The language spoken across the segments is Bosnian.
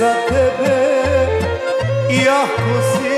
mesa TV e a você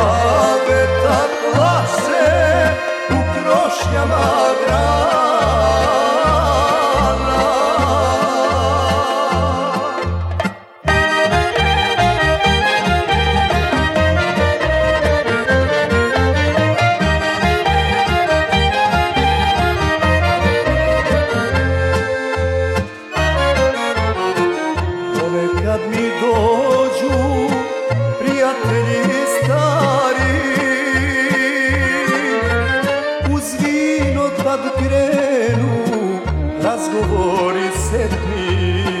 a vetar plaše u krošnjama hissetmiş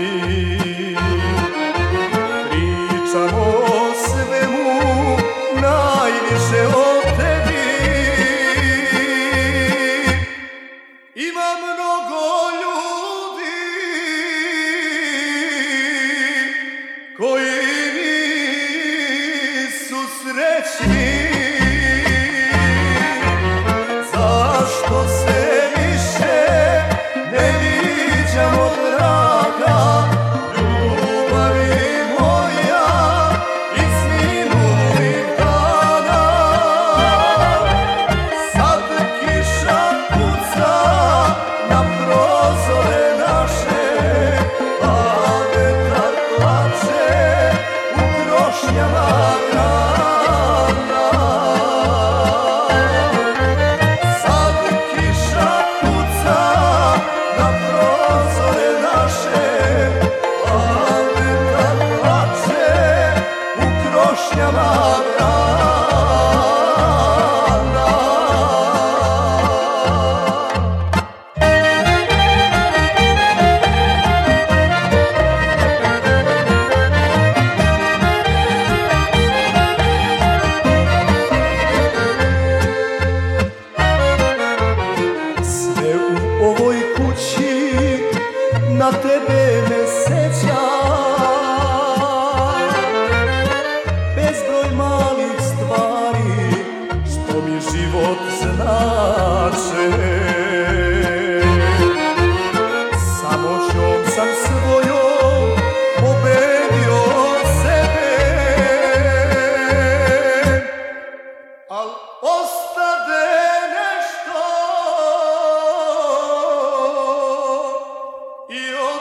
your love. znače Samo čom sam svojom pobedio sebe Al ostade nešto i od